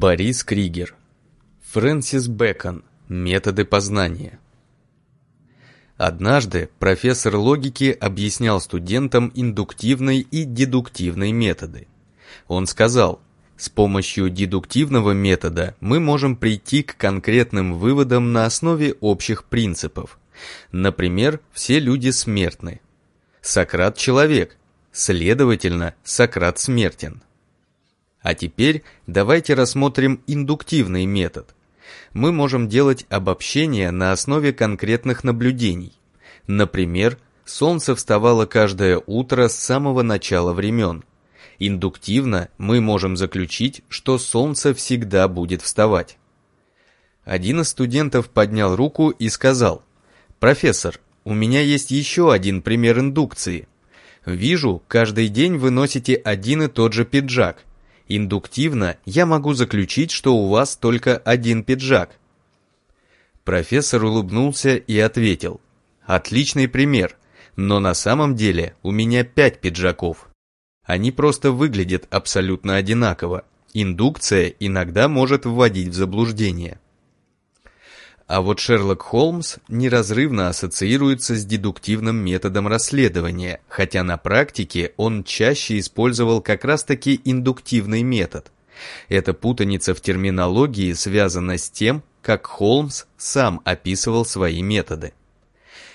Борис Кригер. Фрэнсис Бэкон. Методы познания. Однажды профессор логики объяснял студентам индуктивные и дедуктивные методы. Он сказал, с помощью дедуктивного метода мы можем прийти к конкретным выводам на основе общих принципов. Например, все люди смертны. Сократ – человек, следовательно, Сократ смертен. А теперь давайте рассмотрим индуктивный метод. Мы можем делать обобщения на основе конкретных наблюдений. Например, солнце вставало каждое утро с самого начала времен. Индуктивно мы можем заключить, что солнце всегда будет вставать. Один из студентов поднял руку и сказал, «Профессор, у меня есть еще один пример индукции. Вижу, каждый день вы носите один и тот же пиджак. Индуктивно я могу заключить, что у вас только один пиджак. Профессор улыбнулся и ответил. Отличный пример, но на самом деле у меня пять пиджаков. Они просто выглядят абсолютно одинаково. Индукция иногда может вводить в заблуждение. А вот Шерлок Холмс неразрывно ассоциируется с дедуктивным методом расследования, хотя на практике он чаще использовал как раз-таки индуктивный метод. Эта путаница в терминологии связана с тем, как Холмс сам описывал свои методы.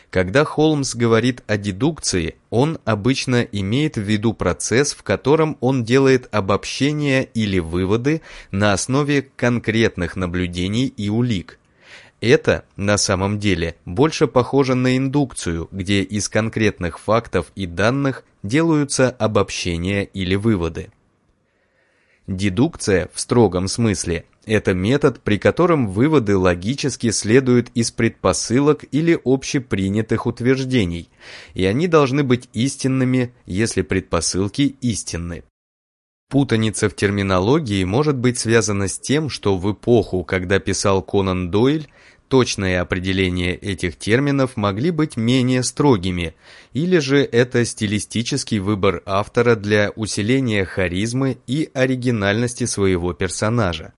Когда Холмс говорит о дедукции, он обычно имеет в виду процесс, в котором он делает обобщения или выводы на основе конкретных наблюдений и улик – это, на самом деле, больше похоже на индукцию, где из конкретных фактов и данных делаются обобщения или выводы. Дедукция, в строгом смысле, это метод, при котором выводы логически следуют из предпосылок или общепринятых утверждений, и они должны быть истинными, если предпосылки истинны. Путаница в терминологии может быть связана с тем, что в эпоху, когда писал Конан Дойль, Точные определения этих терминов могли быть менее строгими, или же это стилистический выбор автора для усиления харизмы и оригинальности своего персонажа.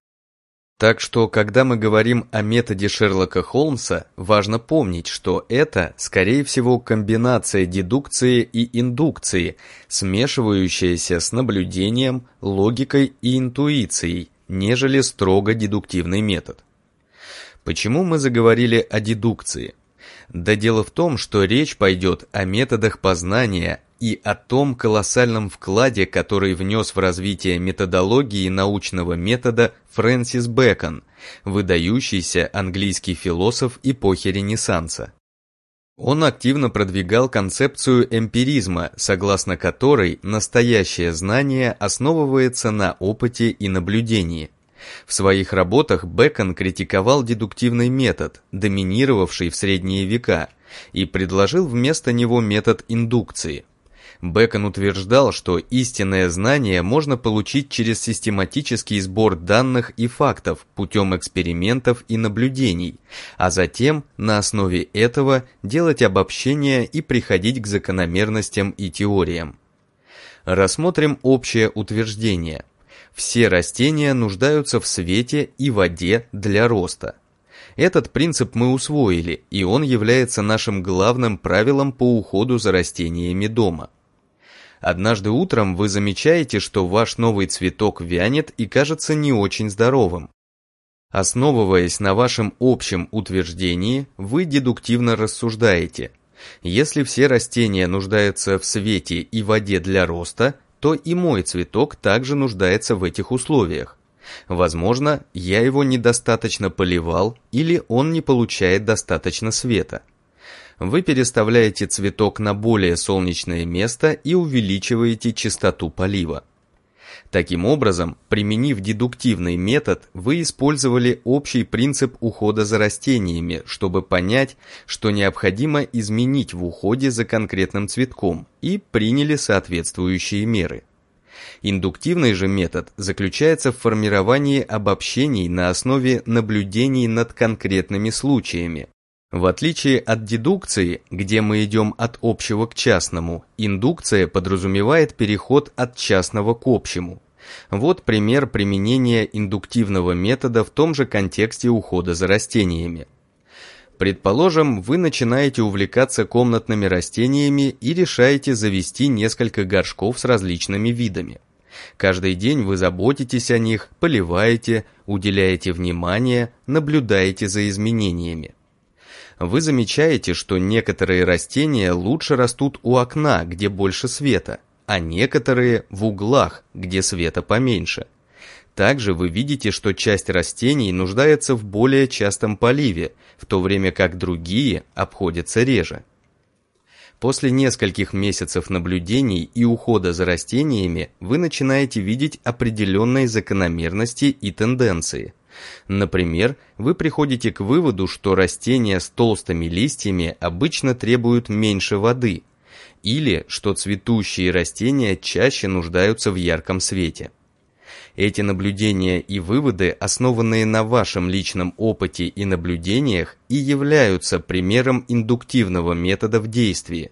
Так что, когда мы говорим о методе Шерлока Холмса, важно помнить, что это, скорее всего, комбинация дедукции и индукции, смешивающаяся с наблюдением, логикой и интуицией, нежели строго дедуктивный метод. Почему мы заговорили о дедукции? Да дело в том, что речь пойдет о методах познания и о том колоссальном вкладе, который внес в развитие методологии научного метода Фрэнсис Бэкон, выдающийся английский философ эпохи Ренессанса. Он активно продвигал концепцию эмпиризма, согласно которой настоящее знание основывается на опыте и наблюдении. В своих работах Бэкон критиковал дедуктивный метод, доминировавший в средние века, и предложил вместо него метод индукции. Бэкон утверждал, что истинное знание можно получить через систематический сбор данных и фактов путем экспериментов и наблюдений, а затем на основе этого делать обобщения и приходить к закономерностям и теориям. Рассмотрим общее утверждение – все растения нуждаются в свете и воде для роста. Этот принцип мы усвоили, и он является нашим главным правилом по уходу за растениями дома. Однажды утром вы замечаете, что ваш новый цветок вянет и кажется не очень здоровым. Основываясь на вашем общем утверждении, вы дедуктивно рассуждаете. Если все растения нуждаются в свете и воде для роста, то и мой цветок также нуждается в этих условиях. Возможно, я его недостаточно поливал или он не получает достаточно света. Вы переставляете цветок на более солнечное место и увеличиваете частоту полива. Таким образом, применив дедуктивный метод, вы использовали общий принцип ухода за растениями, чтобы понять, что необходимо изменить в уходе за конкретным цветком, и приняли соответствующие меры. Индуктивный же метод заключается в формировании обобщений на основе наблюдений над конкретными случаями, в отличие от дедукции, где мы идем от общего к частному, индукция подразумевает переход от частного к общему. Вот пример применения индуктивного метода в том же контексте ухода за растениями. Предположим, вы начинаете увлекаться комнатными растениями и решаете завести несколько горшков с различными видами. Каждый день вы заботитесь о них, поливаете, уделяете внимание, наблюдаете за изменениями. Вы замечаете, что некоторые растения лучше растут у окна, где больше света, а некоторые в углах, где света поменьше. Также вы видите, что часть растений нуждается в более частом поливе, в то время как другие обходятся реже. После нескольких месяцев наблюдений и ухода за растениями вы начинаете видеть определенные закономерности и тенденции. Например, вы приходите к выводу, что растения с толстыми листьями обычно требуют меньше воды, или что цветущие растения чаще нуждаются в ярком свете. Эти наблюдения и выводы, основанные на вашем личном опыте и наблюдениях, и являются примером индуктивного метода в действии.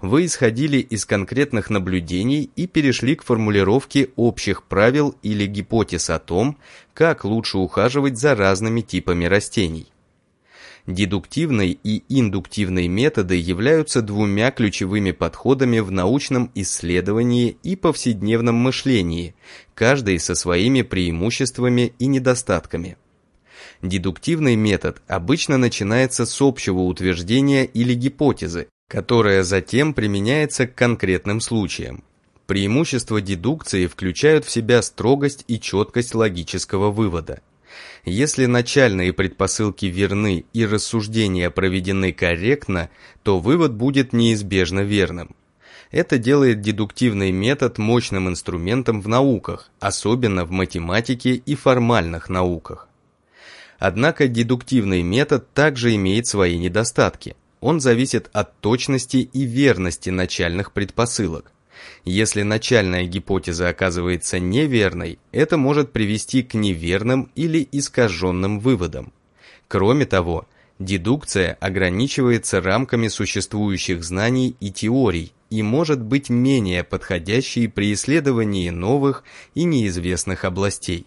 Вы исходили из конкретных наблюдений и перешли к формулировке общих правил или гипотез о том, как лучше ухаживать за разными типами растений. Дедуктивный и индуктивный методы являются двумя ключевыми подходами в научном исследовании и повседневном мышлении, каждый со своими преимуществами и недостатками. Дедуктивный метод обычно начинается с общего утверждения или гипотезы, которая затем применяется к конкретным случаям. Преимущества дедукции включают в себя строгость и четкость логического вывода. Если начальные предпосылки верны и рассуждения проведены корректно, то вывод будет неизбежно верным. Это делает дедуктивный метод мощным инструментом в науках, особенно в математике и формальных науках. Однако дедуктивный метод также имеет свои недостатки. Он зависит от точности и верности начальных предпосылок. Если начальная гипотеза оказывается неверной, это может привести к неверным или искаженным выводам. Кроме того, дедукция ограничивается рамками существующих знаний и теорий и может быть менее подходящей при исследовании новых и неизвестных областей.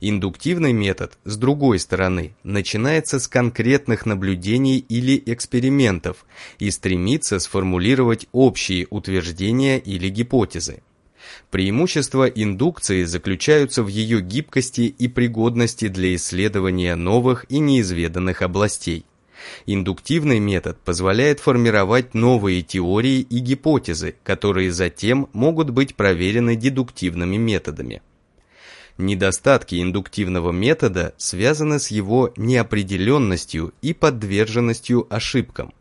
Индуктивный метод, с другой стороны, начинается с конкретных наблюдений или экспериментов и стремится сформулировать общие утверждения или гипотезы. Преимущества индукции заключаются в ее гибкости и пригодности для исследования новых и неизведанных областей. Индуктивный метод позволяет формировать новые теории и гипотезы, которые затем могут быть проверены дедуктивными методами. Недостатки индуктивного метода связаны с его неопределенностью и подверженностью ошибкам.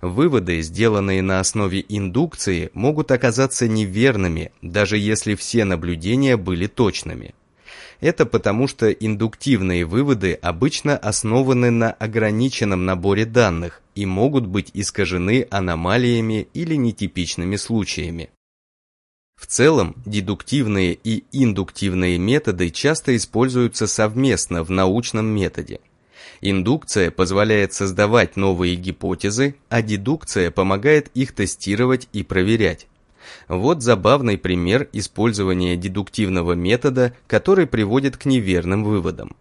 Выводы, сделанные на основе индукции, могут оказаться неверными, даже если все наблюдения были точными. Это потому, что индуктивные выводы обычно основаны на ограниченном наборе данных и могут быть искажены аномалиями или нетипичными случаями. В целом, дедуктивные и индуктивные методы часто используются совместно в научном методе. Индукция позволяет создавать новые гипотезы, а дедукция помогает их тестировать и проверять. Вот забавный пример использования дедуктивного метода, который приводит к неверным выводам.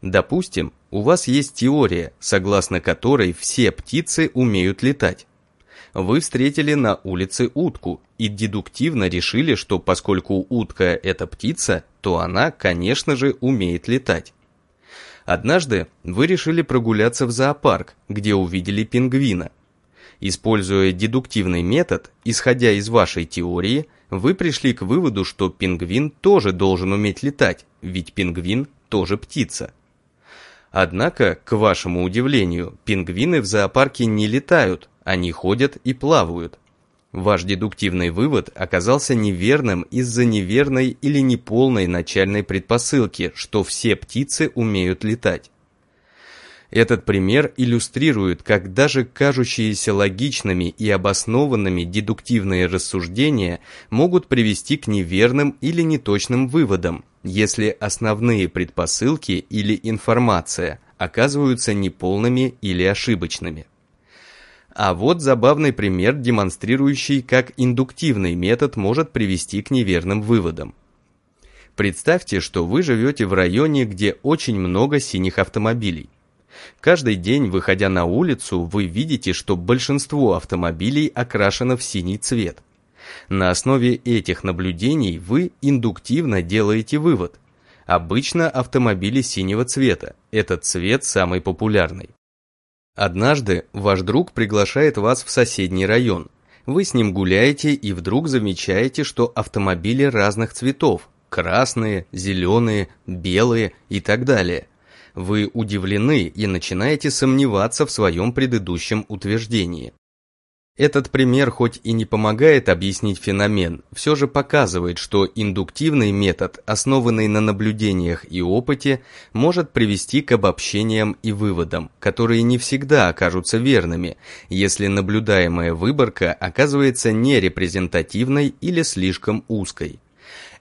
Допустим, у вас есть теория, согласно которой все птицы умеют летать вы встретили на улице утку и дедуктивно решили, что поскольку утка – это птица, то она, конечно же, умеет летать. Однажды вы решили прогуляться в зоопарк, где увидели пингвина. Используя дедуктивный метод, исходя из вашей теории, вы пришли к выводу, что пингвин тоже должен уметь летать, ведь пингвин тоже птица. Однако, к вашему удивлению, пингвины в зоопарке не летают, они ходят и плавают. Ваш дедуктивный вывод оказался неверным из-за неверной или неполной начальной предпосылки, что все птицы умеют летать. Этот пример иллюстрирует, как даже кажущиеся логичными и обоснованными дедуктивные рассуждения могут привести к неверным или неточным выводам, если основные предпосылки или информация оказываются неполными или ошибочными. А вот забавный пример, демонстрирующий, как индуктивный метод может привести к неверным выводам. Представьте, что вы живете в районе, где очень много синих автомобилей. Каждый день, выходя на улицу, вы видите, что большинство автомобилей окрашено в синий цвет. На основе этих наблюдений вы индуктивно делаете вывод. Обычно автомобили синего цвета, этот цвет самый популярный. Однажды ваш друг приглашает вас в соседний район. Вы с ним гуляете и вдруг замечаете, что автомобили разных цветов, красные, зеленые, белые и так далее. Вы удивлены и начинаете сомневаться в своем предыдущем утверждении. Этот пример хоть и не помогает объяснить феномен, все же показывает, что индуктивный метод, основанный на наблюдениях и опыте, может привести к обобщениям и выводам, которые не всегда окажутся верными, если наблюдаемая выборка оказывается нерепрезентативной или слишком узкой.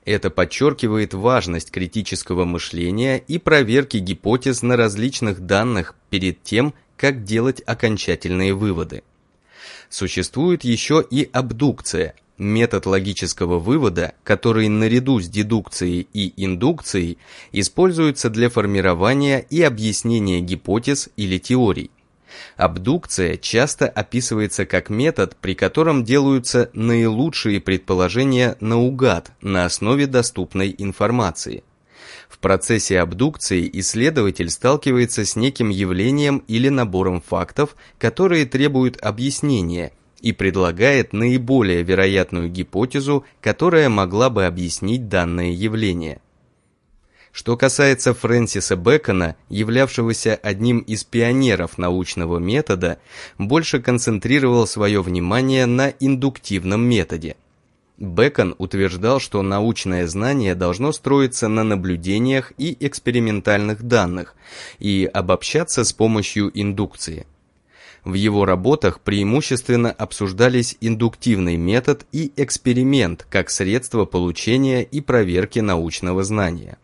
Это подчеркивает важность критического мышления и проверки гипотез на различных данных перед тем, как делать окончательные выводы. Существует еще и абдукция, метод логического вывода, который наряду с дедукцией и индукцией используется для формирования и объяснения гипотез или теорий. Абдукция часто описывается как метод, при котором делаются наилучшие предположения наугад на основе доступной информации. В процессе абдукции исследователь сталкивается с неким явлением или набором фактов, которые требуют объяснения, и предлагает наиболее вероятную гипотезу, которая могла бы объяснить данное явление. Что касается Фрэнсиса Бэкона, являвшегося одним из пионеров научного метода, больше концентрировал свое внимание на индуктивном методе. Бэкон утверждал, что научное знание должно строиться на наблюдениях и экспериментальных данных и обобщаться с помощью индукции. В его работах преимущественно обсуждались индуктивный метод и эксперимент как средство получения и проверки научного знания.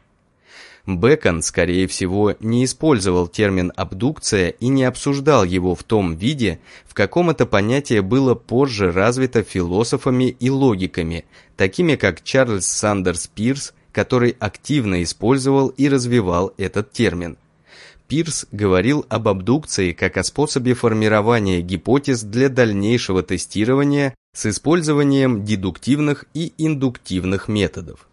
Бэкон, скорее всего, не использовал термин «абдукция» и не обсуждал его в том виде, в каком это понятие было позже развито философами и логиками, такими как Чарльз Сандерс Пирс, который активно использовал и развивал этот термин. Пирс говорил об абдукции как о способе формирования гипотез для дальнейшего тестирования с использованием дедуктивных и индуктивных методов.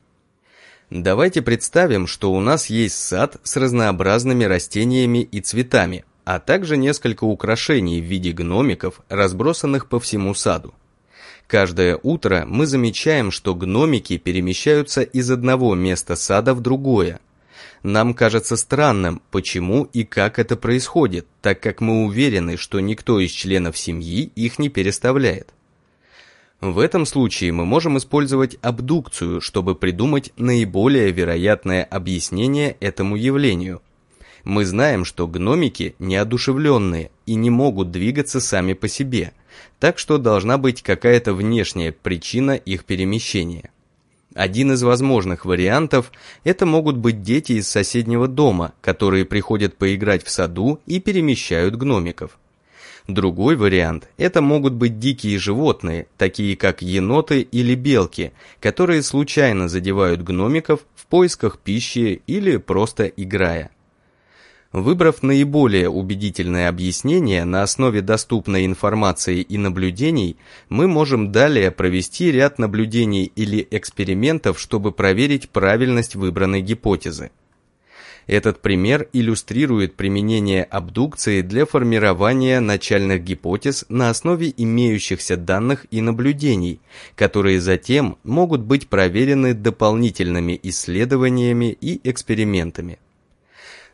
Давайте представим, что у нас есть сад с разнообразными растениями и цветами, а также несколько украшений в виде гномиков, разбросанных по всему саду. Каждое утро мы замечаем, что гномики перемещаются из одного места сада в другое. Нам кажется странным, почему и как это происходит, так как мы уверены, что никто из членов семьи их не переставляет. В этом случае мы можем использовать абдукцию, чтобы придумать наиболее вероятное объяснение этому явлению. Мы знаем, что гномики неодушевленные и не могут двигаться сами по себе, так что должна быть какая-то внешняя причина их перемещения. Один из возможных вариантов – это могут быть дети из соседнего дома, которые приходят поиграть в саду и перемещают гномиков. Другой вариант – это могут быть дикие животные, такие как еноты или белки, которые случайно задевают гномиков в поисках пищи или просто играя. Выбрав наиболее убедительное объяснение на основе доступной информации и наблюдений, мы можем далее провести ряд наблюдений или экспериментов, чтобы проверить правильность выбранной гипотезы. Этот пример иллюстрирует применение абдукции для формирования начальных гипотез на основе имеющихся данных и наблюдений, которые затем могут быть проверены дополнительными исследованиями и экспериментами.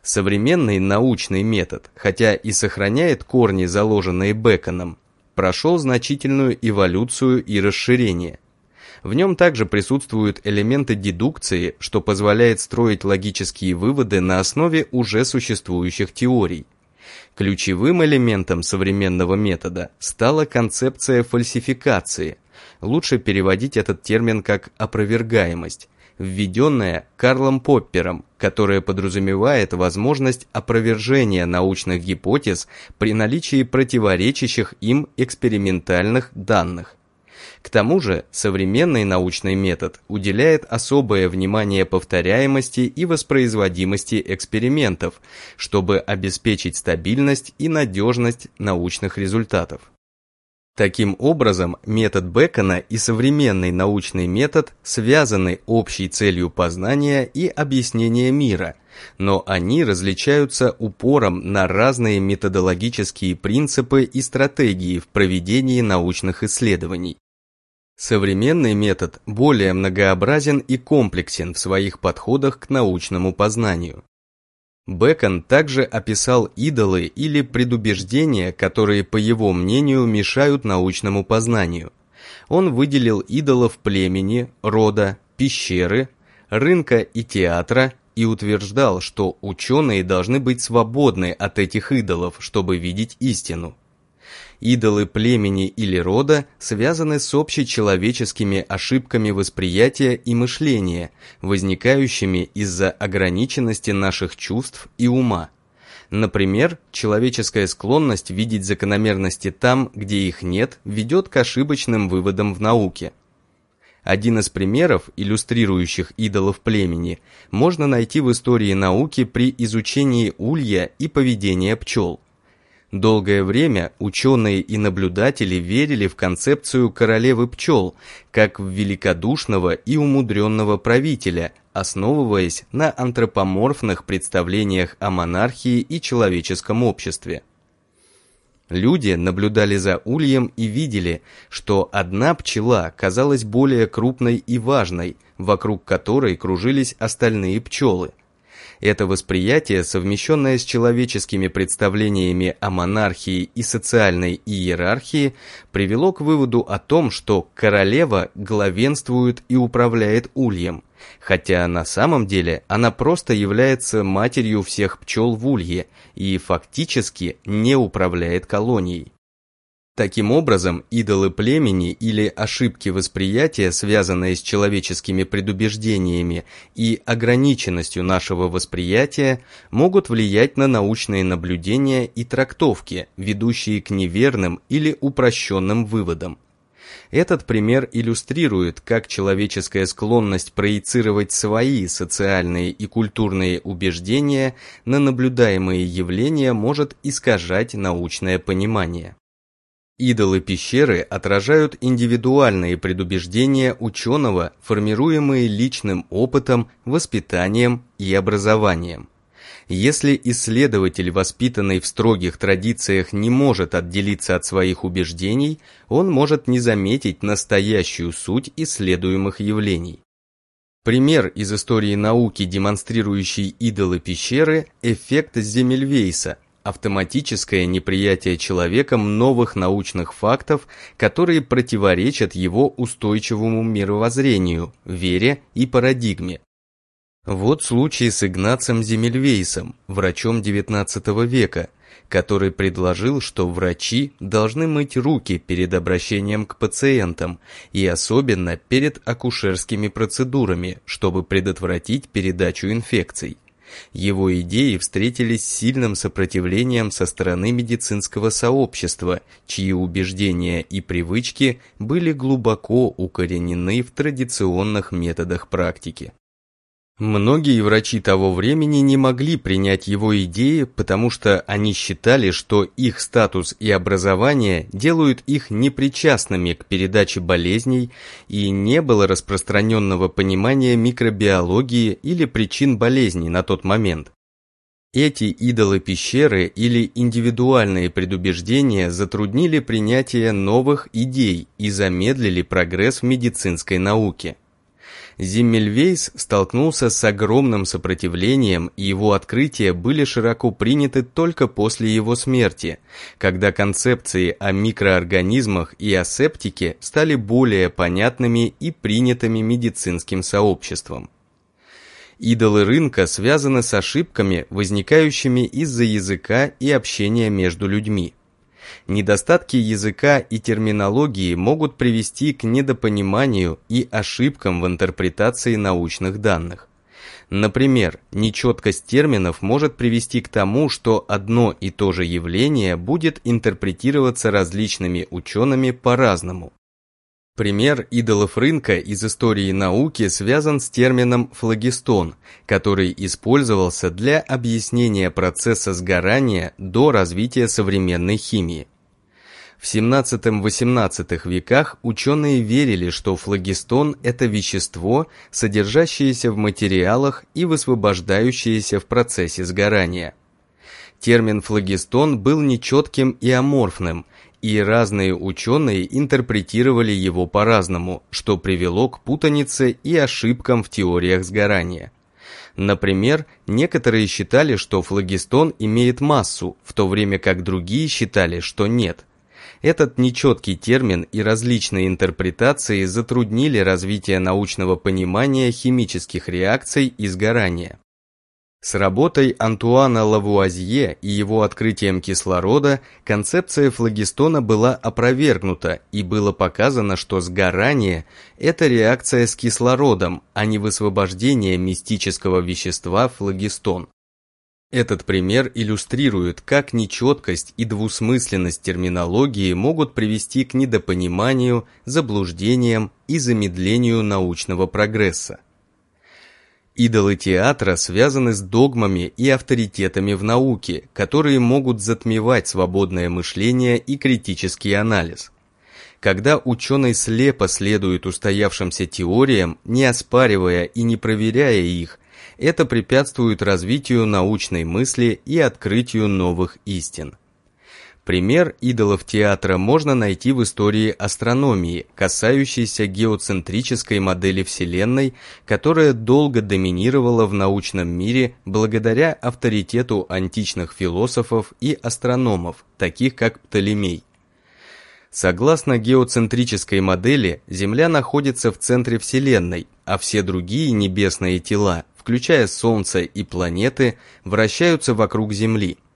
Современный научный метод, хотя и сохраняет корни, заложенные Беконом, прошел значительную эволюцию и расширение – в нем также присутствуют элементы дедукции, что позволяет строить логические выводы на основе уже существующих теорий. Ключевым элементом современного метода стала концепция фальсификации. Лучше переводить этот термин как «опровергаемость», введенная Карлом Поппером, которая подразумевает возможность опровержения научных гипотез при наличии противоречащих им экспериментальных данных. К тому же современный научный метод уделяет особое внимание повторяемости и воспроизводимости экспериментов, чтобы обеспечить стабильность и надежность научных результатов. Таким образом, метод Бекона и современный научный метод связаны общей целью познания и объяснения мира, но они различаются упором на разные методологические принципы и стратегии в проведении научных исследований. Современный метод более многообразен и комплексен в своих подходах к научному познанию. Бекон также описал идолы или предубеждения, которые, по его мнению, мешают научному познанию. Он выделил идолов племени, рода, пещеры, рынка и театра и утверждал, что ученые должны быть свободны от этих идолов, чтобы видеть истину. Идолы племени или рода связаны с общечеловеческими ошибками восприятия и мышления, возникающими из-за ограниченности наших чувств и ума. Например, человеческая склонность видеть закономерности там, где их нет, ведет к ошибочным выводам в науке. Один из примеров, иллюстрирующих идолов племени, можно найти в истории науки при изучении улья и поведения пчел. Долгое время ученые и наблюдатели верили в концепцию королевы пчел, как в великодушного и умудренного правителя, основываясь на антропоморфных представлениях о монархии и человеческом обществе. Люди наблюдали за ульем и видели, что одна пчела казалась более крупной и важной, вокруг которой кружились остальные пчелы – это восприятие, совмещенное с человеческими представлениями о монархии и социальной иерархии, привело к выводу о том, что королева главенствует и управляет ульем, хотя на самом деле она просто является матерью всех пчел в улье и фактически не управляет колонией. Таким образом, идолы племени или ошибки восприятия, связанные с человеческими предубеждениями и ограниченностью нашего восприятия, могут влиять на научные наблюдения и трактовки, ведущие к неверным или упрощенным выводам. Этот пример иллюстрирует, как человеческая склонность проецировать свои социальные и культурные убеждения на наблюдаемые явления может искажать научное понимание. Идолы пещеры отражают индивидуальные предубеждения ученого, формируемые личным опытом, воспитанием и образованием. Если исследователь, воспитанный в строгих традициях, не может отделиться от своих убеждений, он может не заметить настоящую суть исследуемых явлений. Пример из истории науки, демонстрирующий идолы пещеры – эффект Земельвейса, автоматическое неприятие человеком новых научных фактов, которые противоречат его устойчивому мировоззрению, вере и парадигме. Вот случай с Игнацем Земельвейсом, врачом XIX века, который предложил, что врачи должны мыть руки перед обращением к пациентам и особенно перед акушерскими процедурами, чтобы предотвратить передачу инфекций. Его идеи встретились с сильным сопротивлением со стороны медицинского сообщества, чьи убеждения и привычки были глубоко укоренены в традиционных методах практики. Многие врачи того времени не могли принять его идеи, потому что они считали, что их статус и образование делают их непричастными к передаче болезней и не было распространенного понимания микробиологии или причин болезней на тот момент. Эти идолы пещеры или индивидуальные предубеждения затруднили принятие новых идей и замедлили прогресс в медицинской науке. Зиммельвейс столкнулся с огромным сопротивлением, и его открытия были широко приняты только после его смерти, когда концепции о микроорганизмах и асептике стали более понятными и принятыми медицинским сообществом. Идолы рынка связаны с ошибками, возникающими из-за языка и общения между людьми. Недостатки языка и терминологии могут привести к недопониманию и ошибкам в интерпретации научных данных. Например, нечеткость терминов может привести к тому, что одно и то же явление будет интерпретироваться различными учеными по-разному. Пример идолов рынка из истории науки связан с термином «флагистон», который использовался для объяснения процесса сгорания до развития современной химии. В 17-18 веках ученые верили, что флагистон – это вещество, содержащееся в материалах и высвобождающееся в процессе сгорания. Термин флагистон был нечетким и аморфным – и разные ученые интерпретировали его по-разному, что привело к путанице и ошибкам в теориях сгорания. Например, некоторые считали, что флагистон имеет массу, в то время как другие считали, что нет. Этот нечеткий термин и различные интерпретации затруднили развитие научного понимания химических реакций и сгорания. С работой Антуана Лавуазье и его открытием кислорода концепция флагистона была опровергнута и было показано, что сгорание – это реакция с кислородом, а не высвобождение мистического вещества флагистон. Этот пример иллюстрирует, как нечеткость и двусмысленность терминологии могут привести к недопониманию, заблуждениям и замедлению научного прогресса. Идолы театра связаны с догмами и авторитетами в науке, которые могут затмевать свободное мышление и критический анализ. Когда ученый слепо следует устоявшимся теориям, не оспаривая и не проверяя их, это препятствует развитию научной мысли и открытию новых истин. Пример идолов театра можно найти в истории астрономии, касающейся геоцентрической модели Вселенной, которая долго доминировала в научном мире благодаря авторитету античных философов и астрономов, таких как Птолемей. Согласно геоцентрической модели, Земля находится в центре Вселенной, а все другие небесные тела, включая Солнце и планеты, вращаются вокруг Земли –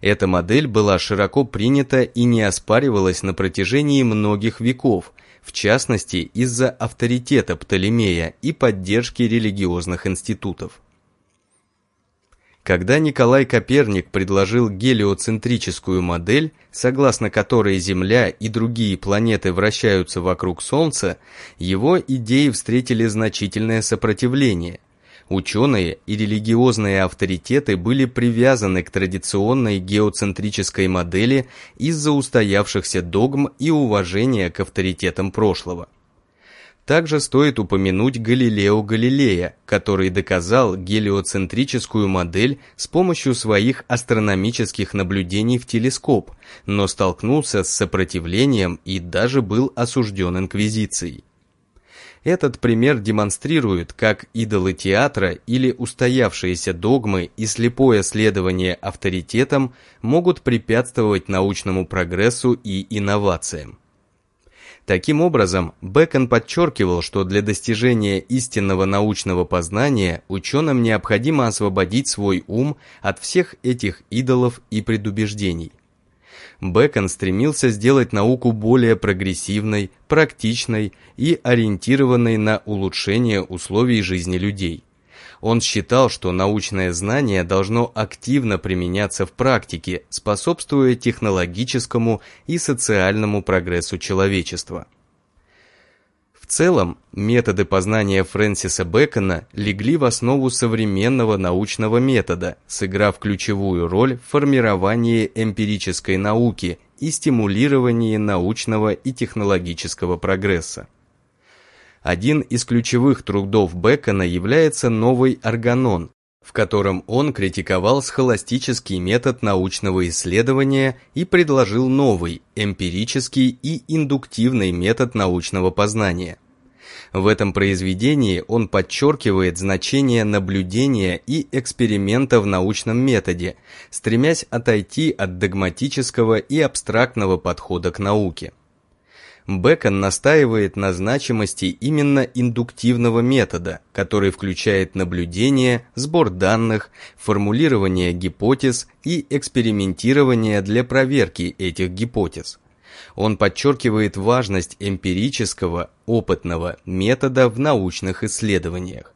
эта модель была широко принята и не оспаривалась на протяжении многих веков, в частности из-за авторитета Птолемея и поддержки религиозных институтов. Когда Николай Коперник предложил гелиоцентрическую модель, согласно которой Земля и другие планеты вращаются вокруг Солнца, его идеи встретили значительное сопротивление – Ученые и религиозные авторитеты были привязаны к традиционной геоцентрической модели из-за устоявшихся догм и уважения к авторитетам прошлого. Также стоит упомянуть Галилео Галилея, который доказал гелиоцентрическую модель с помощью своих астрономических наблюдений в телескоп, но столкнулся с сопротивлением и даже был осужден инквизицией. Этот пример демонстрирует, как идолы театра или устоявшиеся догмы и слепое следование авторитетам могут препятствовать научному прогрессу и инновациям. Таким образом, Бэкон подчеркивал, что для достижения истинного научного познания ученым необходимо освободить свой ум от всех этих идолов и предубеждений. Бэкон стремился сделать науку более прогрессивной, практичной и ориентированной на улучшение условий жизни людей. Он считал, что научное знание должно активно применяться в практике, способствуя технологическому и социальному прогрессу человечества. Целом, методы познания Фрэнсиса Бэкона легли в основу современного научного метода, сыграв ключевую роль в формировании эмпирической науки и стимулировании научного и технологического прогресса. Один из ключевых трудов Бэкона является «Новый органон», в котором он критиковал схоластический метод научного исследования и предложил новый, эмпирический и индуктивный метод научного познания. В этом произведении он подчеркивает значение наблюдения и эксперимента в научном методе, стремясь отойти от догматического и абстрактного подхода к науке. Бекон настаивает на значимости именно индуктивного метода, который включает наблюдение, сбор данных, формулирование гипотез и экспериментирование для проверки этих гипотез. Он подчеркивает важность эмпирического, опытного метода в научных исследованиях.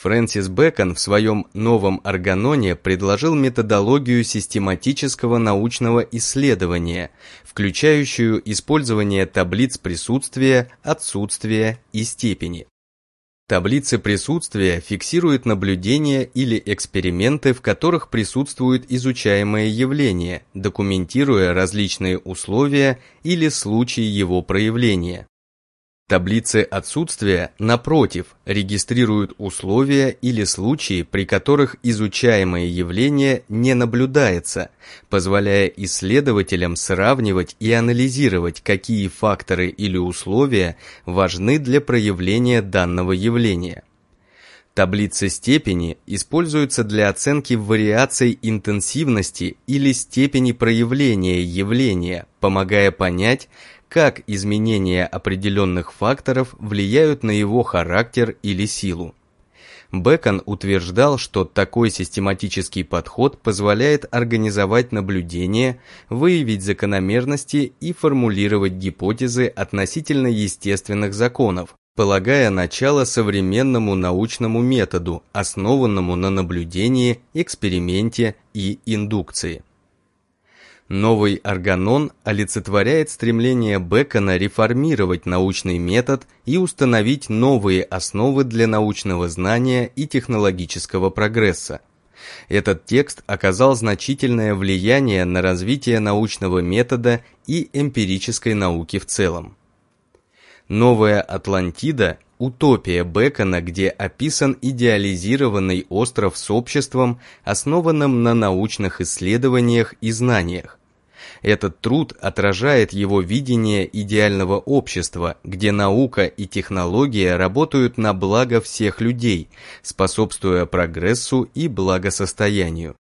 Фрэнсис Бэкон в своем новом органоне предложил методологию систематического научного исследования, включающую использование таблиц присутствия, отсутствия и степени. Таблицы присутствия фиксируют наблюдения или эксперименты, в которых присутствует изучаемое явление, документируя различные условия или случаи его проявления. Таблицы отсутствия, напротив, регистрируют условия или случаи, при которых изучаемое явление не наблюдается, позволяя исследователям сравнивать и анализировать, какие факторы или условия важны для проявления данного явления. Таблицы степени используются для оценки вариаций интенсивности или степени проявления явления, помогая понять, как изменения определенных факторов влияют на его характер или силу. Бекон утверждал, что такой систематический подход позволяет организовать наблюдения, выявить закономерности и формулировать гипотезы относительно естественных законов, полагая начало современному научному методу, основанному на наблюдении, эксперименте и индукции. Новый органон олицетворяет стремление Бекона реформировать научный метод и установить новые основы для научного знания и технологического прогресса. Этот текст оказал значительное влияние на развитие научного метода и эмпирической науки в целом. Новая Атлантида – утопия Бекона, где описан идеализированный остров с обществом, основанным на научных исследованиях и знаниях. Этот труд отражает его видение идеального общества, где наука и технология работают на благо всех людей, способствуя прогрессу и благосостоянию.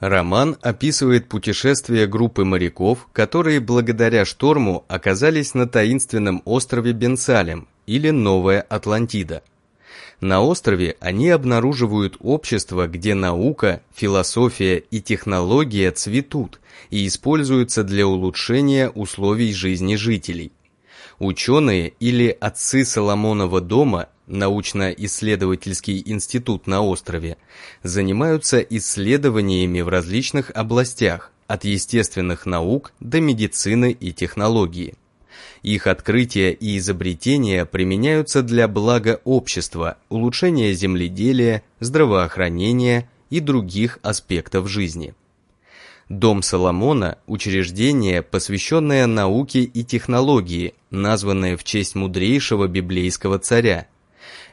Роман описывает путешествие группы моряков, которые благодаря шторму оказались на таинственном острове Бенсалем или Новая Атлантида. На острове они обнаруживают общество, где наука, философия и технология цветут и используются для улучшения условий жизни жителей. Ученые или отцы Соломонова дома, научно-исследовательский институт на острове, занимаются исследованиями в различных областях, от естественных наук до медицины и технологии. Их открытия и изобретения применяются для блага общества, улучшения земледелия, здравоохранения и других аспектов жизни. Дом Соломона – учреждение, посвященное науке и технологии, названное в честь мудрейшего библейского царя.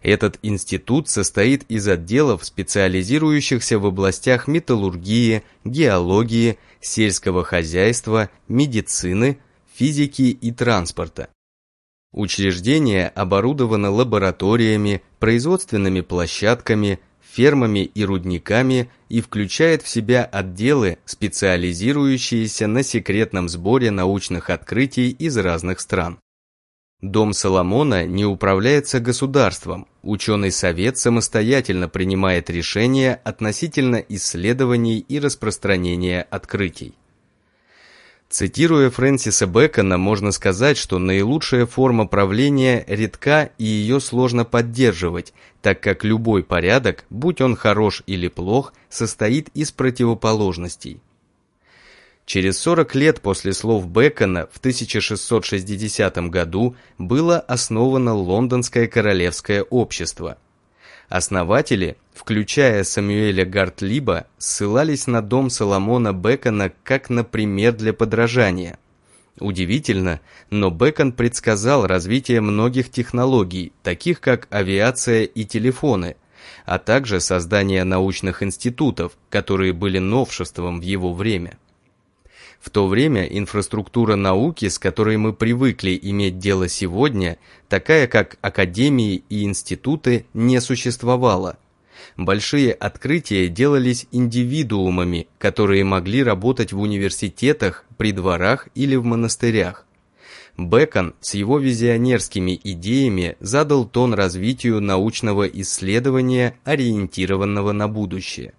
Этот институт состоит из отделов, специализирующихся в областях металлургии, геологии, сельского хозяйства, медицины, физики и транспорта. Учреждение оборудовано лабораториями, производственными площадками, фермами и рудниками и включает в себя отделы, специализирующиеся на секретном сборе научных открытий из разных стран. Дом Соломона не управляется государством, ученый совет самостоятельно принимает решения относительно исследований и распространения открытий. Цитируя Фрэнсиса Бэкона, можно сказать, что наилучшая форма правления редка и ее сложно поддерживать, так как любой порядок, будь он хорош или плох, состоит из противоположностей. Через 40 лет после слов Бэкона в 1660 году было основано Лондонское королевское общество – Основатели, включая Самуэля Гартлиба, ссылались на дом Соломона Бекона как на пример для подражания. Удивительно, но Бекон предсказал развитие многих технологий, таких как авиация и телефоны, а также создание научных институтов, которые были новшеством в его время. В то время инфраструктура науки, с которой мы привыкли иметь дело сегодня, такая как академии и институты, не существовала. Большие открытия делались индивидуумами, которые могли работать в университетах, при дворах или в монастырях. Бекон с его визионерскими идеями задал тон развитию научного исследования, ориентированного на будущее.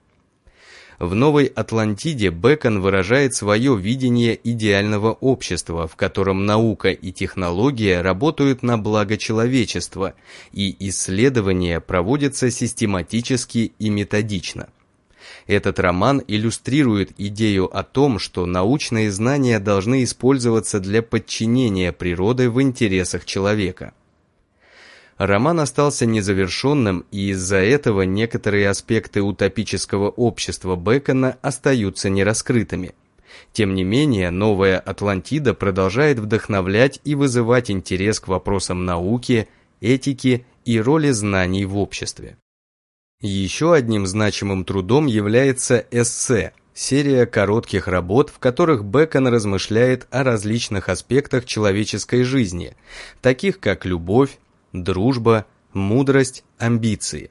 В «Новой Атлантиде» Бэкон выражает свое видение идеального общества, в котором наука и технология работают на благо человечества, и исследования проводятся систематически и методично. Этот роман иллюстрирует идею о том, что научные знания должны использоваться для подчинения природы в интересах человека. Роман остался незавершенным, и из-за этого некоторые аспекты утопического общества Бэкона остаются нераскрытыми. Тем не менее, новая Атлантида продолжает вдохновлять и вызывать интерес к вопросам науки, этики и роли знаний в обществе. Еще одним значимым трудом является эссе, серия коротких работ, в которых Бэкон размышляет о различных аспектах человеческой жизни, таких как любовь, дружба, мудрость, амбиции.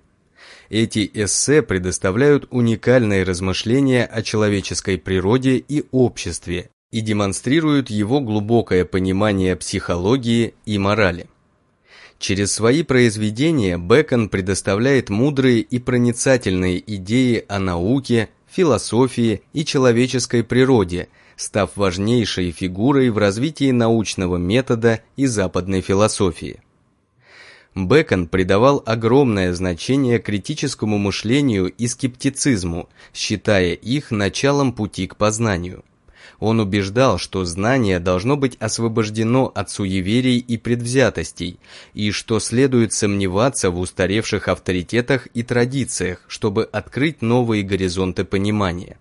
Эти эссе предоставляют уникальные размышления о человеческой природе и обществе и демонстрируют его глубокое понимание психологии и морали. Через свои произведения Бэкон предоставляет мудрые и проницательные идеи о науке, философии и человеческой природе, став важнейшей фигурой в развитии научного метода и западной философии. Бэкон придавал огромное значение критическому мышлению и скептицизму, считая их началом пути к познанию. Он убеждал, что знание должно быть освобождено от суеверий и предвзятостей, и что следует сомневаться в устаревших авторитетах и традициях, чтобы открыть новые горизонты понимания.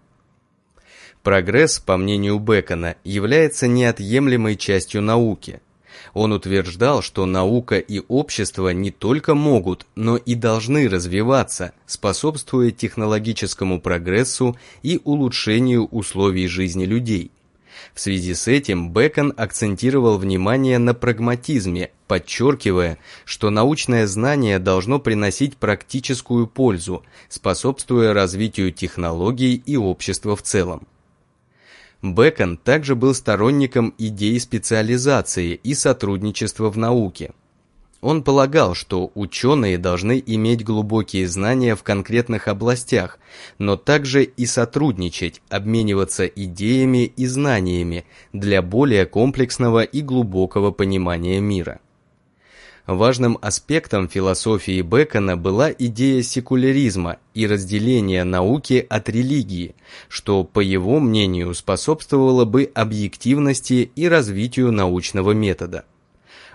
Прогресс, по мнению Бэкона, является неотъемлемой частью науки – он утверждал, что наука и общество не только могут, но и должны развиваться, способствуя технологическому прогрессу и улучшению условий жизни людей. В связи с этим Бэкон акцентировал внимание на прагматизме, подчеркивая, что научное знание должно приносить практическую пользу, способствуя развитию технологий и общества в целом. Бэкон также был сторонником идей специализации и сотрудничества в науке. Он полагал, что ученые должны иметь глубокие знания в конкретных областях, но также и сотрудничать, обмениваться идеями и знаниями для более комплексного и глубокого понимания мира. Важным аспектом философии Бекона была идея секуляризма и разделения науки от религии, что, по его мнению, способствовало бы объективности и развитию научного метода.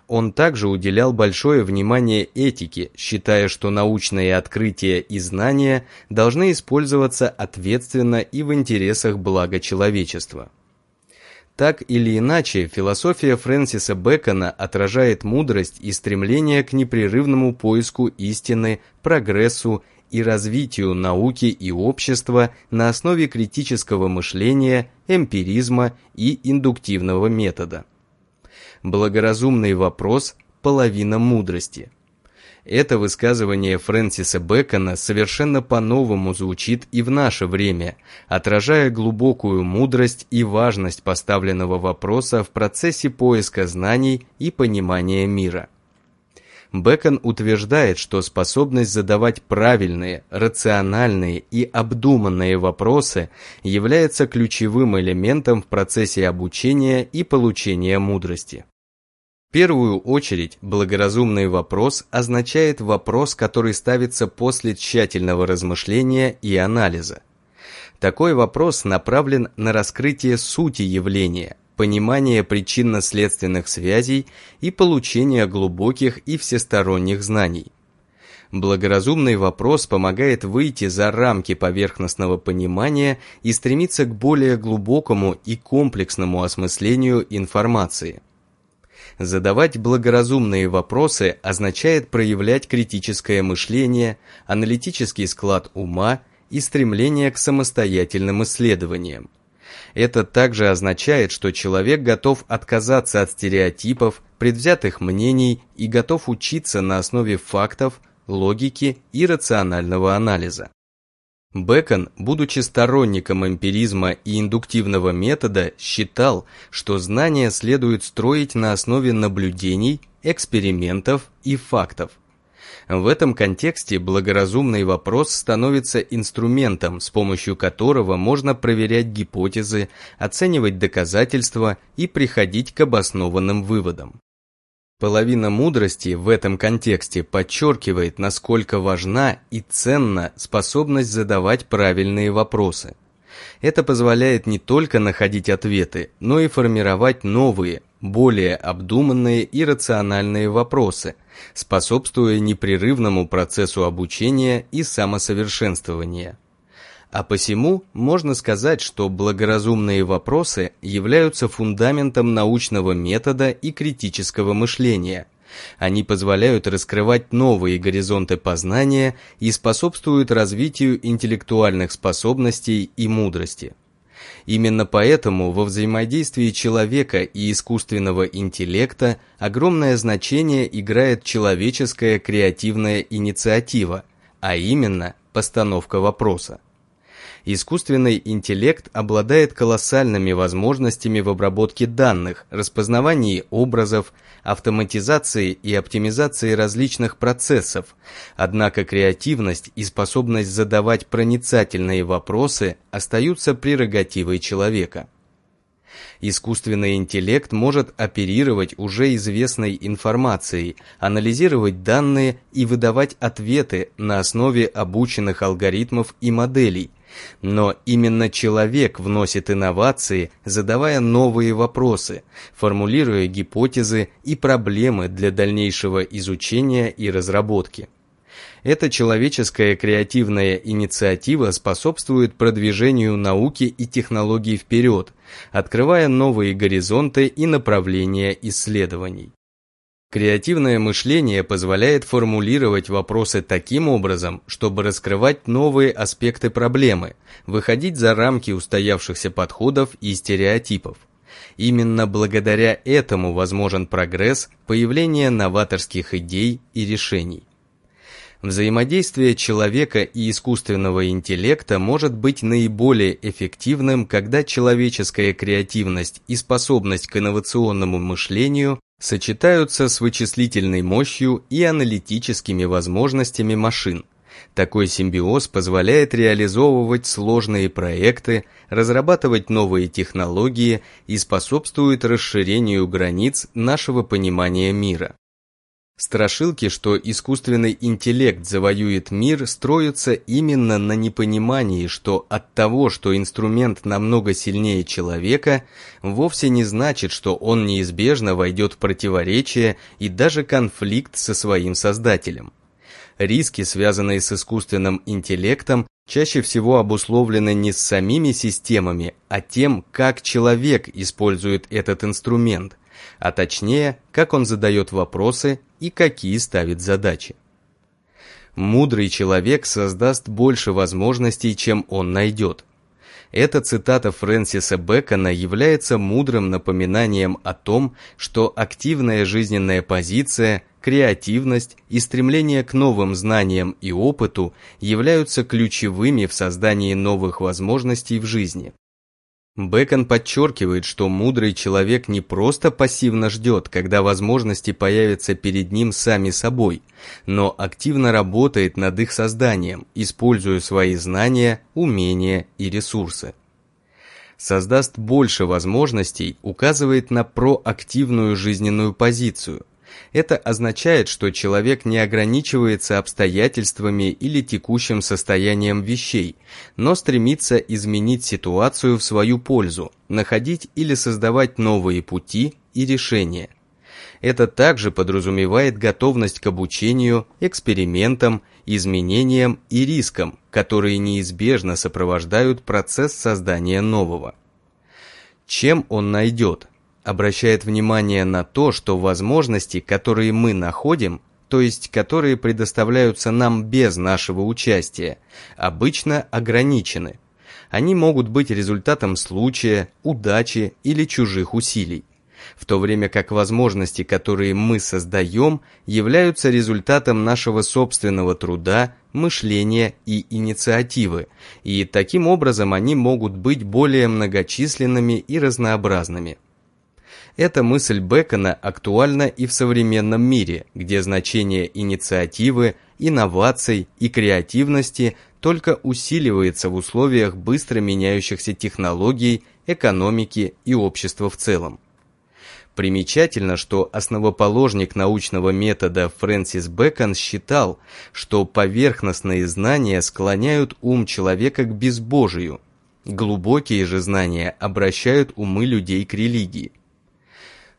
Он также уделял большое внимание этике, считая, что научные открытия и знания должны использоваться ответственно и в интересах блага человечества. Так или иначе, философия Фрэнсиса Бэкона отражает мудрость и стремление к непрерывному поиску истины, прогрессу и развитию науки и общества на основе критического мышления, эмпиризма и индуктивного метода. Благоразумный вопрос – половина мудрости – это высказывание Фрэнсиса Бэкона совершенно по-новому звучит и в наше время, отражая глубокую мудрость и важность поставленного вопроса в процессе поиска знаний и понимания мира. Бэкон утверждает, что способность задавать правильные, рациональные и обдуманные вопросы является ключевым элементом в процессе обучения и получения мудрости первую очередь, благоразумный вопрос означает вопрос, который ставится после тщательного размышления и анализа. Такой вопрос направлен на раскрытие сути явления, понимание причинно-следственных связей и получение глубоких и всесторонних знаний. Благоразумный вопрос помогает выйти за рамки поверхностного понимания и стремиться к более глубокому и комплексному осмыслению информации – Задавать благоразумные вопросы означает проявлять критическое мышление, аналитический склад ума и стремление к самостоятельным исследованиям. Это также означает, что человек готов отказаться от стереотипов, предвзятых мнений и готов учиться на основе фактов, логики и рационального анализа. Бэкон, будучи сторонником эмпиризма и индуктивного метода, считал, что знания следует строить на основе наблюдений, экспериментов и фактов. В этом контексте благоразумный вопрос становится инструментом, с помощью которого можно проверять гипотезы, оценивать доказательства и приходить к обоснованным выводам. Половина мудрости в этом контексте подчеркивает, насколько важна и ценна способность задавать правильные вопросы. Это позволяет не только находить ответы, но и формировать новые, более обдуманные и рациональные вопросы, способствуя непрерывному процессу обучения и самосовершенствования. А посему можно сказать, что благоразумные вопросы являются фундаментом научного метода и критического мышления. Они позволяют раскрывать новые горизонты познания и способствуют развитию интеллектуальных способностей и мудрости. Именно поэтому во взаимодействии человека и искусственного интеллекта огромное значение играет человеческая креативная инициатива, а именно постановка вопроса искусственный интеллект обладает колоссальными возможностями в обработке данных, распознавании образов, автоматизации и оптимизации различных процессов, однако креативность и способность задавать проницательные вопросы остаются прерогативой человека. Искусственный интеллект может оперировать уже известной информацией, анализировать данные и выдавать ответы на основе обученных алгоритмов и моделей – но именно человек вносит инновации, задавая новые вопросы, формулируя гипотезы и проблемы для дальнейшего изучения и разработки. Эта человеческая креативная инициатива способствует продвижению науки и технологий вперед, открывая новые горизонты и направления исследований. Креативное мышление позволяет формулировать вопросы таким образом, чтобы раскрывать новые аспекты проблемы, выходить за рамки устоявшихся подходов и стереотипов. Именно благодаря этому возможен прогресс, появление новаторских идей и решений. Взаимодействие человека и искусственного интеллекта может быть наиболее эффективным, когда человеческая креативность и способность к инновационному мышлению сочетаются с вычислительной мощью и аналитическими возможностями машин. Такой симбиоз позволяет реализовывать сложные проекты, разрабатывать новые технологии и способствует расширению границ нашего понимания мира. Страшилки, что искусственный интеллект завоюет мир, строятся именно на непонимании, что от того, что инструмент намного сильнее человека, вовсе не значит, что он неизбежно войдет в противоречие и даже конфликт со своим создателем. Риски, связанные с искусственным интеллектом, чаще всего обусловлены не с самими системами, а тем, как человек использует этот инструмент – а точнее, как он задает вопросы и какие ставит задачи. Мудрый человек создаст больше возможностей, чем он найдет. Эта цитата Фрэнсиса Бэкона является мудрым напоминанием о том, что активная жизненная позиция, креативность и стремление к новым знаниям и опыту являются ключевыми в создании новых возможностей в жизни. Бэкон подчеркивает, что мудрый человек не просто пассивно ждет, когда возможности появятся перед ним сами собой, но активно работает над их созданием, используя свои знания, умения и ресурсы. Создаст больше возможностей указывает на проактивную жизненную позицию – это означает, что человек не ограничивается обстоятельствами или текущим состоянием вещей, но стремится изменить ситуацию в свою пользу, находить или создавать новые пути и решения. Это также подразумевает готовность к обучению, экспериментам, изменениям и рискам, которые неизбежно сопровождают процесс создания нового. Чем он найдет? Обращает внимание на то, что возможности, которые мы находим, то есть которые предоставляются нам без нашего участия, обычно ограничены. Они могут быть результатом случая, удачи или чужих усилий, в то время как возможности, которые мы создаем, являются результатом нашего собственного труда, мышления и инициативы, и таким образом они могут быть более многочисленными и разнообразными. Эта мысль Бекона актуальна и в современном мире, где значение инициативы, инноваций и креативности только усиливается в условиях быстро меняющихся технологий, экономики и общества в целом. Примечательно, что основоположник научного метода Фрэнсис Бэкон считал, что поверхностные знания склоняют ум человека к безбожию, глубокие же знания обращают умы людей к религии.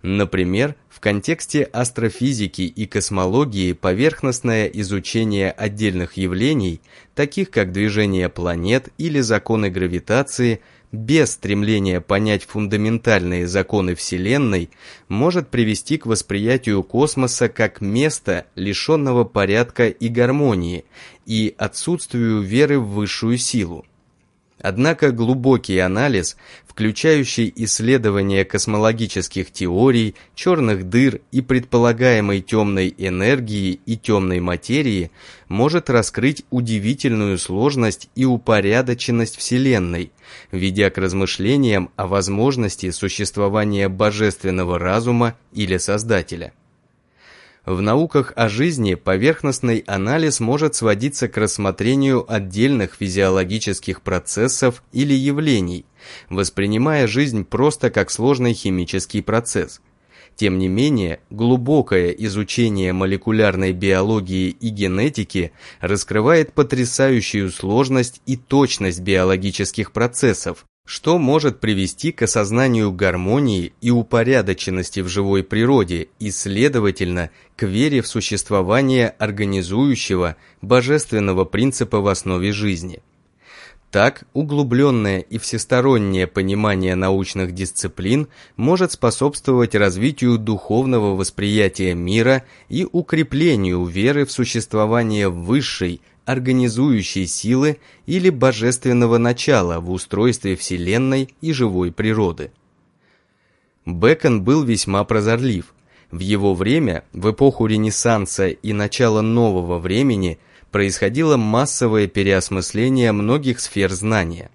Например, в контексте астрофизики и космологии поверхностное изучение отдельных явлений, таких как движение планет или законы гравитации – без стремления понять фундаментальные законы Вселенной, может привести к восприятию космоса как места, лишенного порядка и гармонии, и отсутствию веры в высшую силу. Однако глубокий анализ, включающий исследование космологических теорий, черных дыр и предполагаемой темной энергии и темной материи, может раскрыть удивительную сложность и упорядоченность Вселенной, ведя к размышлениям о возможности существования божественного разума или Создателя. В науках о жизни поверхностный анализ может сводиться к рассмотрению отдельных физиологических процессов или явлений, воспринимая жизнь просто как сложный химический процесс. Тем не менее, глубокое изучение молекулярной биологии и генетики раскрывает потрясающую сложность и точность биологических процессов, что может привести к осознанию гармонии и упорядоченности в живой природе и, следовательно, к вере в существование организующего божественного принципа в основе жизни. Так, углубленное и всестороннее понимание научных дисциплин может способствовать развитию духовного восприятия мира и укреплению веры в существование высшей, организующей силы или божественного начала в устройстве Вселенной и живой природы. Бэкон был весьма прозорлив. В его время, в эпоху Ренессанса и начала нового времени, происходило массовое переосмысление многих сфер знания.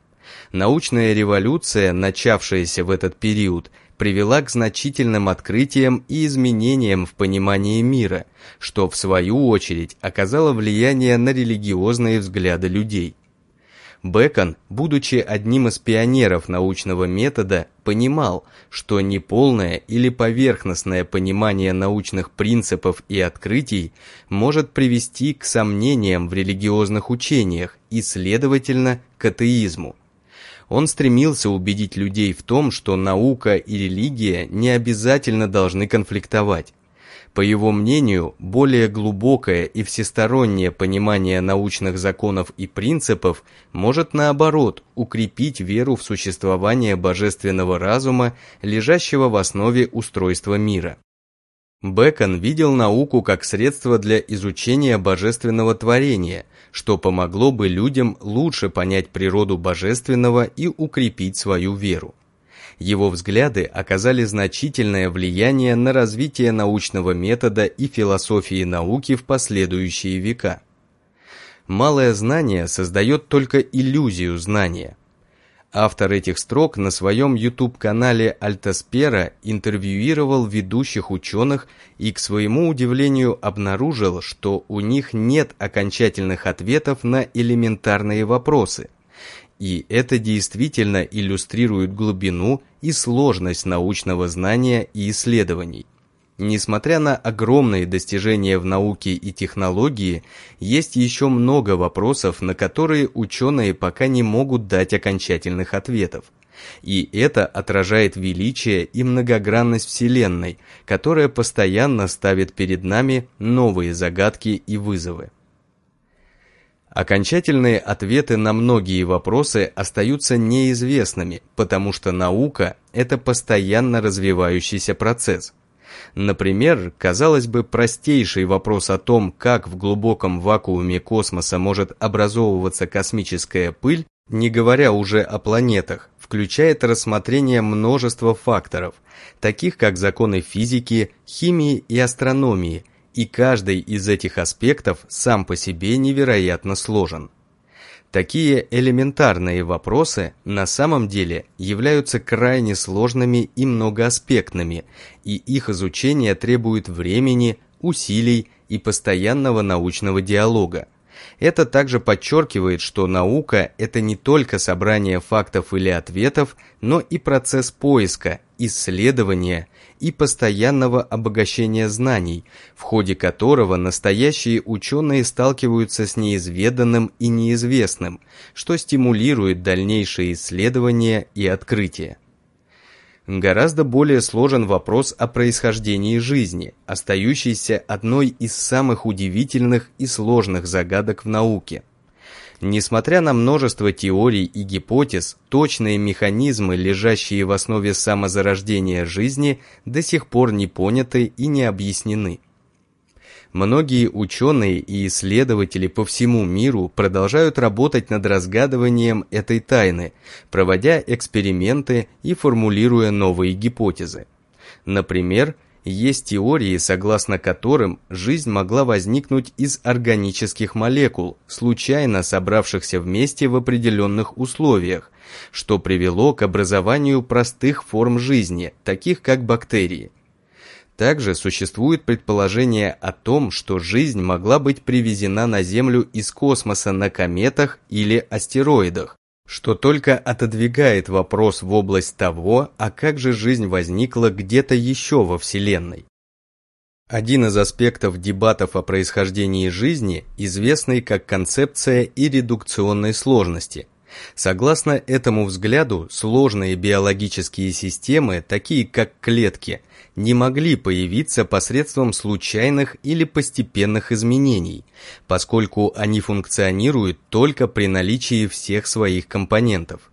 Научная революция, начавшаяся в этот период, привела к значительным открытиям и изменениям в понимании мира, что в свою очередь оказало влияние на религиозные взгляды людей. Бэкон, будучи одним из пионеров научного метода, понимал, что неполное или поверхностное понимание научных принципов и открытий может привести к сомнениям в религиозных учениях и, следовательно, к атеизму. Он стремился убедить людей в том, что наука и религия не обязательно должны конфликтовать. По его мнению, более глубокое и всестороннее понимание научных законов и принципов может наоборот укрепить веру в существование божественного разума, лежащего в основе устройства мира. Бэкон видел науку как средство для изучения божественного творения, что помогло бы людям лучше понять природу божественного и укрепить свою веру. Его взгляды оказали значительное влияние на развитие научного метода и философии науки в последующие века. Малое знание создает только иллюзию знания, Автор этих строк на своем YouTube-канале Альтаспера интервьюировал ведущих ученых и, к своему удивлению, обнаружил, что у них нет окончательных ответов на элементарные вопросы. И это действительно иллюстрирует глубину и сложность научного знания и исследований. Несмотря на огромные достижения в науке и технологии, есть еще много вопросов, на которые ученые пока не могут дать окончательных ответов. И это отражает величие и многогранность Вселенной, которая постоянно ставит перед нами новые загадки и вызовы. Окончательные ответы на многие вопросы остаются неизвестными, потому что наука – это постоянно развивающийся процесс – Например, казалось бы, простейший вопрос о том, как в глубоком вакууме космоса может образовываться космическая пыль, не говоря уже о планетах, включает рассмотрение множества факторов, таких как законы физики, химии и астрономии, и каждый из этих аспектов сам по себе невероятно сложен. Такие элементарные вопросы на самом деле являются крайне сложными и многоаспектными, и их изучение требует времени, усилий и постоянного научного диалога. Это также подчеркивает, что наука – это не только собрание фактов или ответов, но и процесс поиска, исследования и постоянного обогащения знаний, в ходе которого настоящие ученые сталкиваются с неизведанным и неизвестным, что стимулирует дальнейшие исследования и открытия. Гораздо более сложен вопрос о происхождении жизни, остающийся одной из самых удивительных и сложных загадок в науке. Несмотря на множество теорий и гипотез, точные механизмы, лежащие в основе самозарождения жизни, до сих пор не поняты и не объяснены. Многие ученые и исследователи по всему миру продолжают работать над разгадыванием этой тайны, проводя эксперименты и формулируя новые гипотезы. Например, есть теории, согласно которым жизнь могла возникнуть из органических молекул, случайно собравшихся вместе в определенных условиях, что привело к образованию простых форм жизни, таких как бактерии. Также существует предположение о том, что жизнь могла быть привезена на Землю из космоса на кометах или астероидах, что только отодвигает вопрос в область того, а как же жизнь возникла где-то еще во Вселенной. Один из аспектов дебатов о происхождении жизни, известный как концепция и сложности. Согласно этому взгляду, сложные биологические системы, такие как клетки, не могли появиться посредством случайных или постепенных изменений, поскольку они функционируют только при наличии всех своих компонентов.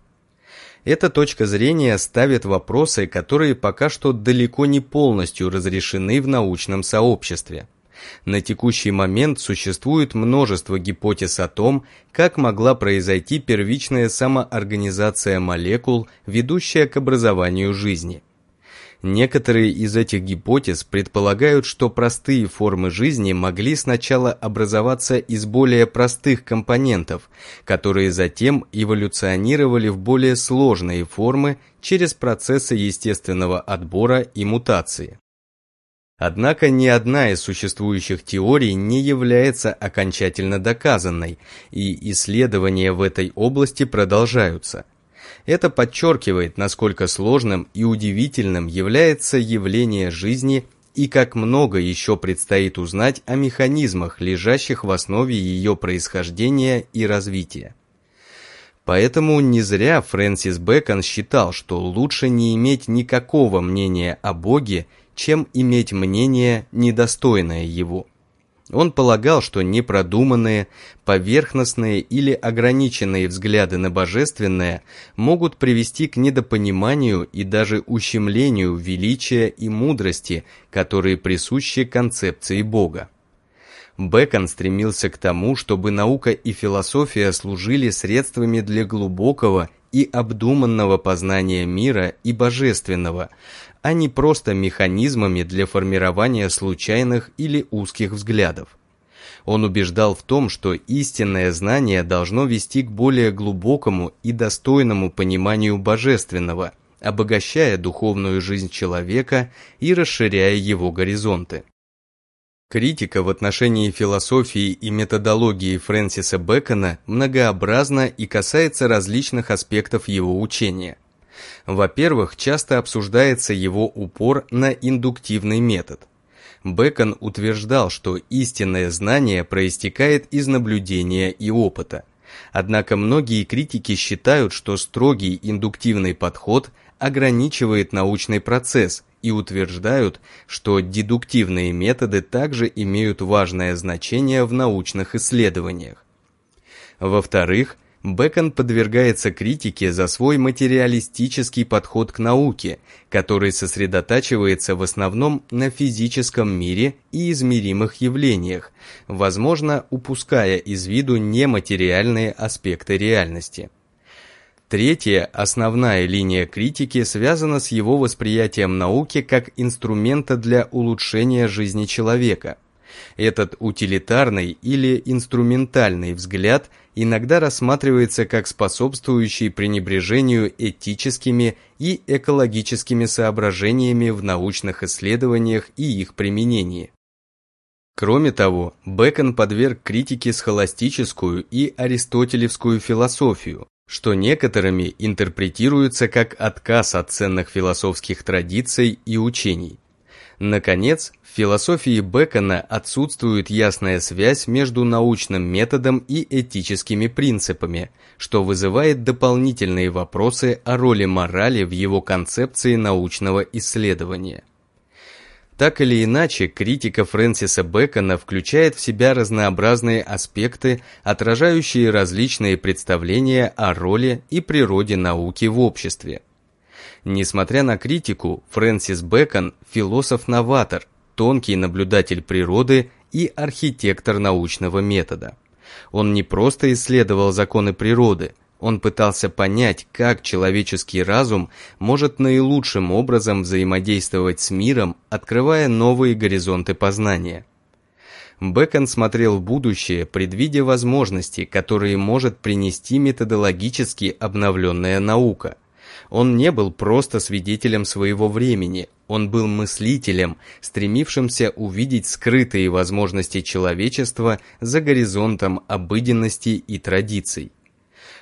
Эта точка зрения ставит вопросы, которые пока что далеко не полностью разрешены в научном сообществе. На текущий момент существует множество гипотез о том, как могла произойти первичная самоорганизация молекул, ведущая к образованию жизни. Некоторые из этих гипотез предполагают, что простые формы жизни могли сначала образоваться из более простых компонентов, которые затем эволюционировали в более сложные формы через процессы естественного отбора и мутации. Однако ни одна из существующих теорий не является окончательно доказанной, и исследования в этой области продолжаются – это подчеркивает, насколько сложным и удивительным является явление жизни и как много еще предстоит узнать о механизмах, лежащих в основе ее происхождения и развития. Поэтому не зря Фрэнсис Бэкон считал, что лучше не иметь никакого мнения о Боге, чем иметь мнение, недостойное его. Он полагал, что непродуманные, поверхностные или ограниченные взгляды на божественное могут привести к недопониманию и даже ущемлению величия и мудрости, которые присущи концепции Бога. Бэкон стремился к тому, чтобы наука и философия служили средствами для глубокого и обдуманного познания мира и божественного, а не просто механизмами для формирования случайных или узких взглядов. Он убеждал в том, что истинное знание должно вести к более глубокому и достойному пониманию божественного, обогащая духовную жизнь человека и расширяя его горизонты. Критика в отношении философии и методологии Фрэнсиса Бэкона многообразна и касается различных аспектов его учения. Во-первых, часто обсуждается его упор на индуктивный метод. Бэкон утверждал, что истинное знание проистекает из наблюдения и опыта. Однако многие критики считают, что строгий индуктивный подход ограничивает научный процесс и утверждают, что дедуктивные методы также имеют важное значение в научных исследованиях. Во-вторых, Бэкон подвергается критике за свой материалистический подход к науке, который сосредотачивается в основном на физическом мире и измеримых явлениях, возможно, упуская из виду нематериальные аспекты реальности. Третья, основная линия критики связана с его восприятием науки как инструмента для улучшения жизни человека. Этот утилитарный или инструментальный взгляд иногда рассматривается как способствующий пренебрежению этическими и экологическими соображениями в научных исследованиях и их применении. Кроме того, Бэкон подверг критике схоластическую и аристотелевскую философию, что некоторыми интерпретируется как отказ от ценных философских традиций и учений. Наконец, философии Бэкона отсутствует ясная связь между научным методом и этическими принципами, что вызывает дополнительные вопросы о роли морали в его концепции научного исследования. Так или иначе, критика Фрэнсиса Бэкона включает в себя разнообразные аспекты, отражающие различные представления о роли и природе науки в обществе. Несмотря на критику, Фрэнсис Бэкон – философ-новатор, тонкий наблюдатель природы и архитектор научного метода. Он не просто исследовал законы природы – он пытался понять, как человеческий разум может наилучшим образом взаимодействовать с миром, открывая новые горизонты познания. Бэкон смотрел в будущее, предвидя возможности, которые может принести методологически обновленная наука. Он не был просто свидетелем своего времени, он был мыслителем, стремившимся увидеть скрытые возможности человечества за горизонтом обыденности и традиций.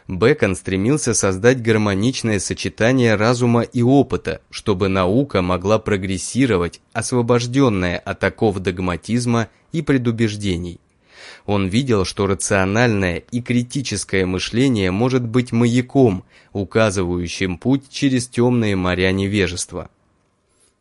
Бэкон стремился создать гармоничное сочетание разума и опыта, чтобы наука могла прогрессировать, освобожденная от оков догматизма и предубеждений. Он видел, что рациональное и критическое мышление может быть маяком, указывающим путь через темные моря невежества.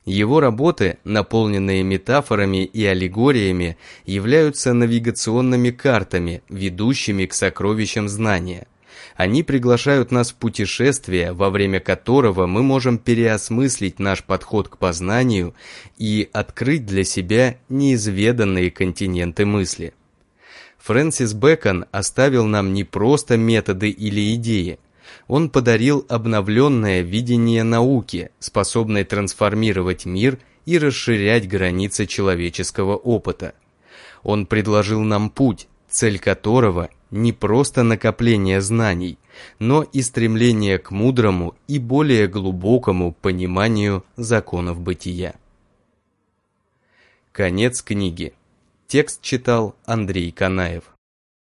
Его работы, наполненные метафорами и аллегориями, являются навигационными картами, ведущими к сокровищам знания – они приглашают нас в путешествие, во время которого мы можем переосмыслить наш подход к познанию и открыть для себя неизведанные континенты мысли. Фрэнсис Бэкон оставил нам не просто методы или идеи, он подарил обновленное видение науки, способное трансформировать мир и расширять границы человеческого опыта. Он предложил нам путь, цель которого не просто накопление знаний, но и стремление к мудрому и более глубокому пониманию законов бытия. Конец книги. Текст читал Андрей Канаев.